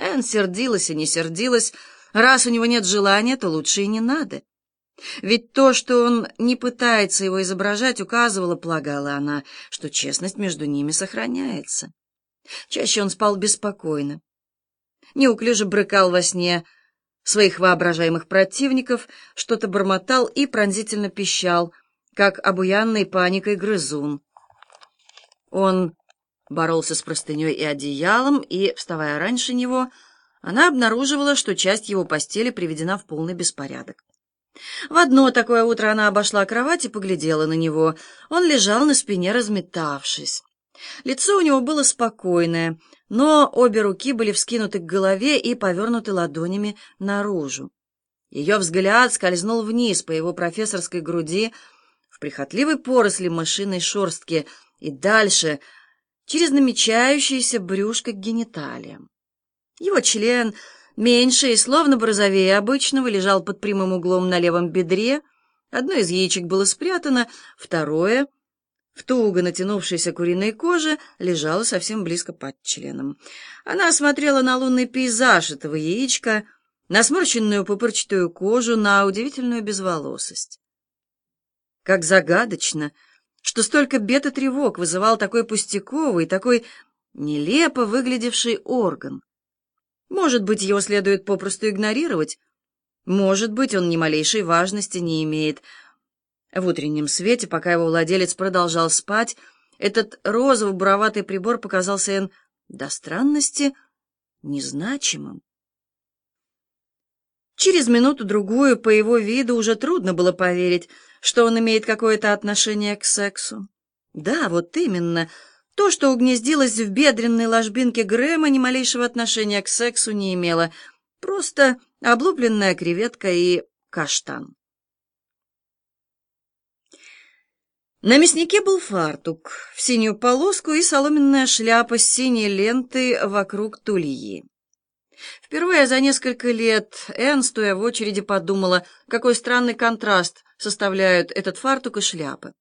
Энн сердилась и не сердилась. Раз у него нет желания, то лучше и не надо. Ведь то, что он не пытается его изображать, указывало, полагала она, что честность между ними сохраняется. Чаще он спал беспокойно. Неуклюже брыкал во сне своих воображаемых противников, что-то бормотал и пронзительно пищал, как обуянный паникой грызун. Он боролся с простыней и одеялом, и, вставая раньше него, она обнаруживала, что часть его постели приведена в полный беспорядок. В одно такое утро она обошла кровать и поглядела на него. Он лежал на спине, разметавшись. Лицо у него было спокойное, но обе руки были вскинуты к голове и повернуты ладонями наружу. Ее взгляд скользнул вниз по его профессорской груди в прихотливой поросли мышиной шорстки и дальше через намечающееся брюшко к гениталиям. Его член меньше и словно бы обычного, лежал под прямым углом на левом бедре. Одно из яичек было спрятано, второе, в туго натянувшейся куриной коже, лежало совсем близко под членом. Она осмотрела на лунный пейзаж этого яичка, на сморщенную пупырчатую кожу, на удивительную безволосость. Как загадочно, что столько бед и тревог вызывал такой пустяковый, такой нелепо выглядевший орган. Может быть, его следует попросту игнорировать. Может быть, он ни малейшей важности не имеет. В утреннем свете, пока его владелец продолжал спать, этот розово-буроватый прибор показался Энн до странности незначимым. Через минуту-другую по его виду уже трудно было поверить, что он имеет какое-то отношение к сексу. Да, вот именно — то, что угнездилось в бедренной ложбинке Грэма, ни малейшего отношения к сексу не имело. Просто облупленная креветка и каштан. На мяснике был фартук в синюю полоску и соломенная шляпа с синей лентой вокруг тульи. Впервые за несколько лет Энн, стоя в очереди, подумала, какой странный контраст составляют этот фартук и шляпа.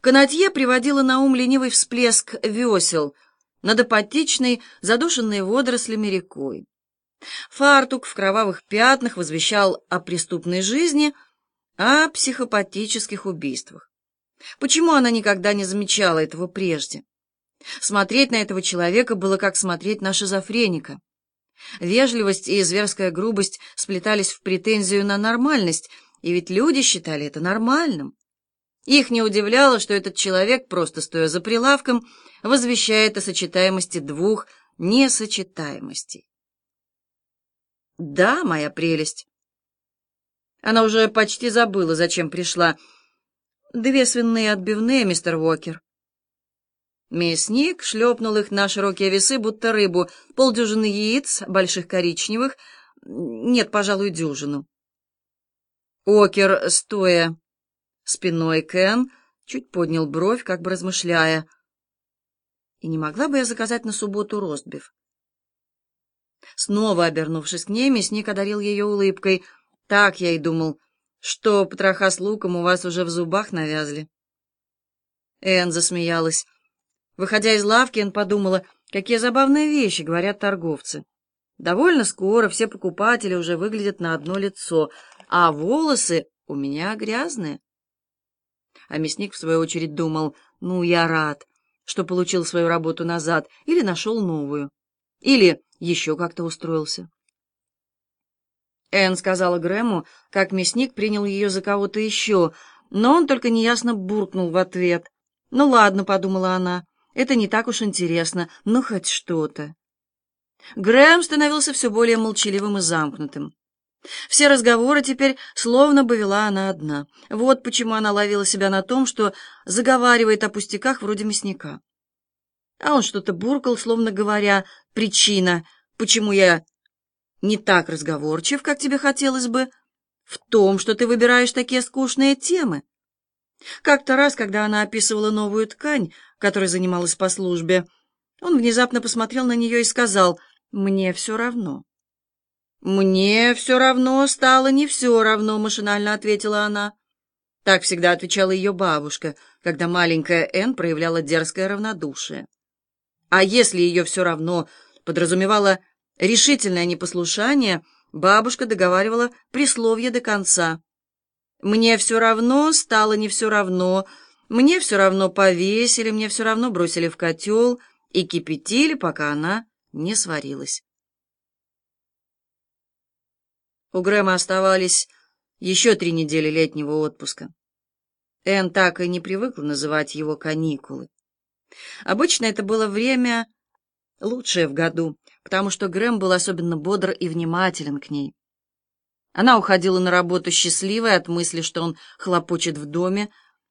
Канатье приводила на ум ленивый всплеск весел над апатичной, задушенной водорослями рекой. Фартук в кровавых пятнах возвещал о преступной жизни, о психопатических убийствах. Почему она никогда не замечала этого прежде? Смотреть на этого человека было как смотреть на шизофреника. Вежливость и зверская грубость сплетались в претензию на нормальность, и ведь люди считали это нормальным. Их не удивляло, что этот человек, просто стоя за прилавком, возвещает о сочетаемости двух несочетаемостей. «Да, моя прелесть». Она уже почти забыла, зачем пришла. «Две свиные отбивные, мистер Уокер». Мясник шлепнул их на широкие весы, будто рыбу, полдюжины яиц, больших коричневых, нет, пожалуй, дюжину. Окер, стоя спиной Кен чуть поднял бровь, как бы размышляя. «И не могла бы я заказать на субботу ростбиф?» Снова обернувшись к ней, мясник одарил ее улыбкой. «Так я и думал, что потроха с луком у вас уже в зубах навязли». Энн засмеялась. Выходя из лавки, Энн подумала, какие забавные вещи говорят торговцы. Довольно скоро все покупатели уже выглядят на одно лицо, а волосы у меня грязные. А мясник, в свою очередь, думал, ну, я рад, что получил свою работу назад, или нашел новую, или еще как-то устроился. Энн сказала Грэму, как мясник принял ее за кого-то еще, но он только неясно буркнул в ответ. «Ну ладно», — подумала она, — «это не так уж интересно, ну хоть что-то». Грэм становился все более молчаливым и замкнутым. Все разговоры теперь словно бы вела она одна. Вот почему она ловила себя на том, что заговаривает о пустяках вроде мясника. А он что-то буркал, словно говоря, «Причина, почему я не так разговорчив, как тебе хотелось бы, в том, что ты выбираешь такие скучные темы». Как-то раз, когда она описывала новую ткань, которой занималась по службе, он внезапно посмотрел на нее и сказал «Мне все равно». «Мне все равно стало не все равно», — машинально ответила она. Так всегда отвечала ее бабушка, когда маленькая Энн проявляла дерзкое равнодушие. А если ее все равно подразумевало решительное непослушание бабушка договаривала присловие до конца. «Мне все равно, стало не все равно, мне все равно повесили, мне все равно бросили в котел и кипятили, пока она не сварилась». У Грэма оставались еще три недели летнего отпуска. Энн так и не привыкла называть его каникулы. Обычно это было время лучшее в году, потому что Грэм был особенно бодр и внимателен к ней. Она уходила на работу счастливой от мысли, что он хлопочет в доме,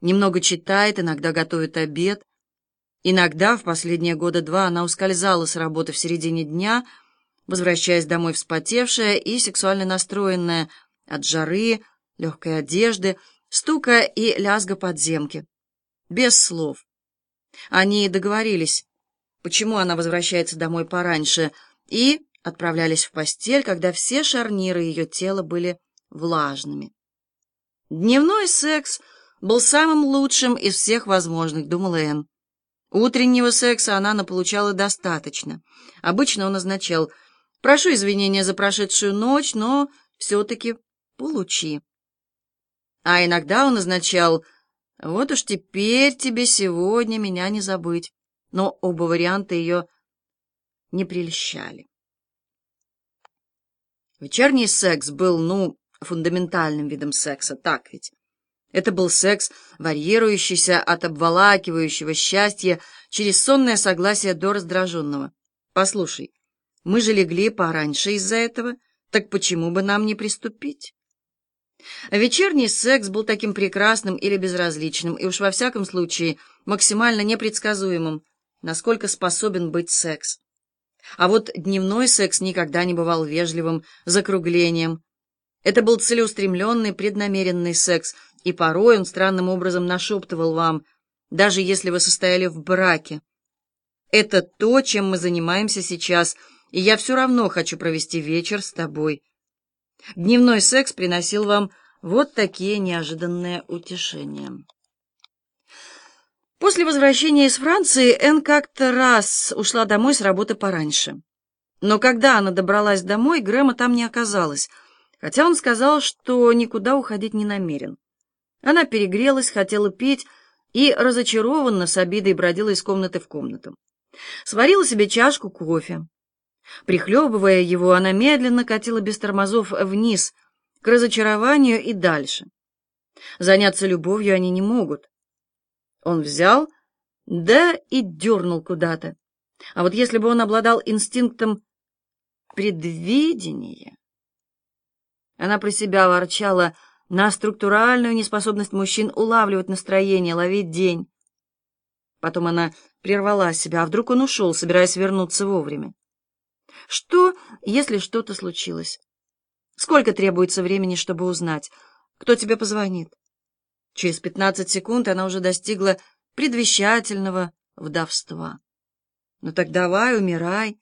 немного читает, иногда готовит обед. Иногда, в последние года два, она ускользала с работы в середине дня, возвращаясь домой вспотевшая и сексуально настроенная от жары, легкой одежды, стука и лязга подземки. Без слов. Они договорились, почему она возвращается домой пораньше, и отправлялись в постель, когда все шарниры ее тела были влажными. Дневной секс был самым лучшим из всех возможных, думала Энн. Утреннего секса она наполучала достаточно. Обычно он означал «Прошу извинения за прошедшую ночь, но все-таки получи». А иногда он означал «Вот уж теперь тебе сегодня меня не забыть». Но оба варианта ее не прельщали. Вечерний секс был, ну, фундаментальным видом секса, так ведь? Это был секс, варьирующийся от обволакивающего счастья через сонное согласие до раздраженного. Послушай, мы же легли пораньше из-за этого, так почему бы нам не приступить? Вечерний секс был таким прекрасным или безразличным, и уж во всяком случае максимально непредсказуемым, насколько способен быть секс. А вот дневной секс никогда не бывал вежливым закруглением. Это был целеустремленный, преднамеренный секс, и порой он странным образом нашептывал вам, даже если вы состояли в браке. Это то, чем мы занимаемся сейчас, и я все равно хочу провести вечер с тобой. Дневной секс приносил вам вот такие неожиданные утешения. После возвращения из Франции Энн как-то раз ушла домой с работы пораньше. Но когда она добралась домой, Грэма там не оказалось, хотя он сказал, что никуда уходить не намерен. Она перегрелась, хотела пить и разочарованно с обидой бродила из комнаты в комнату. Сварила себе чашку кофе. Прихлебывая его, она медленно катила без тормозов вниз, к разочарованию и дальше. Заняться любовью они не могут. Он взял, да и дернул куда-то. А вот если бы он обладал инстинктом предвидения... Она про себя ворчала на структуральную неспособность мужчин улавливать настроение, ловить день. Потом она прервала себя, а вдруг он ушел, собираясь вернуться вовремя. Что, если что-то случилось? Сколько требуется времени, чтобы узнать, кто тебе позвонит? Через пятнадцать секунд она уже достигла предвещательного вдовства. Ну так давай, умирай,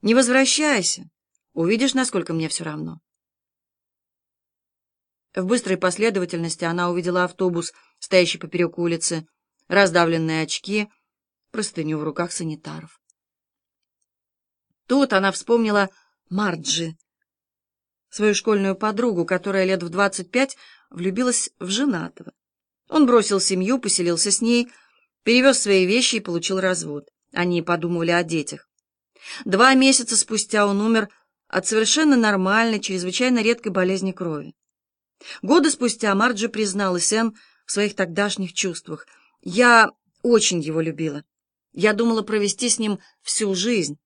не возвращайся. Увидишь, насколько мне все равно. В быстрой последовательности она увидела автобус, стоящий поперек улицы, раздавленные очки, простыню в руках санитаров. Тут она вспомнила Марджи, свою школьную подругу, которая лет в двадцать пять влюбилась в женатого. Он бросил семью, поселился с ней, перевез свои вещи и получил развод. Они подумывали о детях. Два месяца спустя он умер от совершенно нормальной, чрезвычайно редкой болезни крови. Годы спустя Марджи призналась Энн в своих тогдашних чувствах. «Я очень его любила. Я думала провести с ним всю жизнь.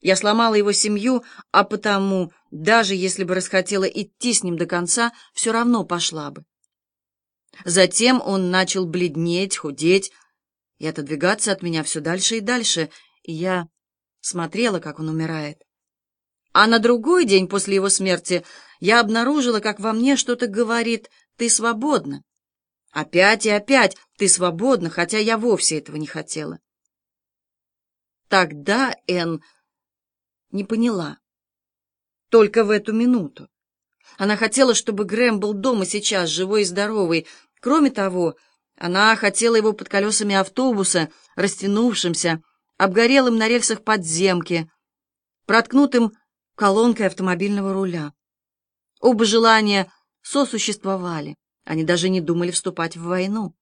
Я сломала его семью, а потому, даже если бы расхотела идти с ним до конца, все равно пошла бы. Затем он начал бледнеть, худеть и отодвигаться от меня все дальше и дальше, и я смотрела, как он умирает. А на другой день после его смерти я обнаружила, как во мне что-то говорит «ты свободна». Опять и опять «ты свободна», хотя я вовсе этого не хотела. Тогда Энн не поняла. Только в эту минуту. Она хотела, чтобы Грэм был дома сейчас, живой и здоровый. Кроме того, она хотела его под колесами автобуса, растянувшимся, обгорелым на рельсах подземки, проткнутым колонкой автомобильного руля. Оба желания сосуществовали, они даже не думали вступать в войну.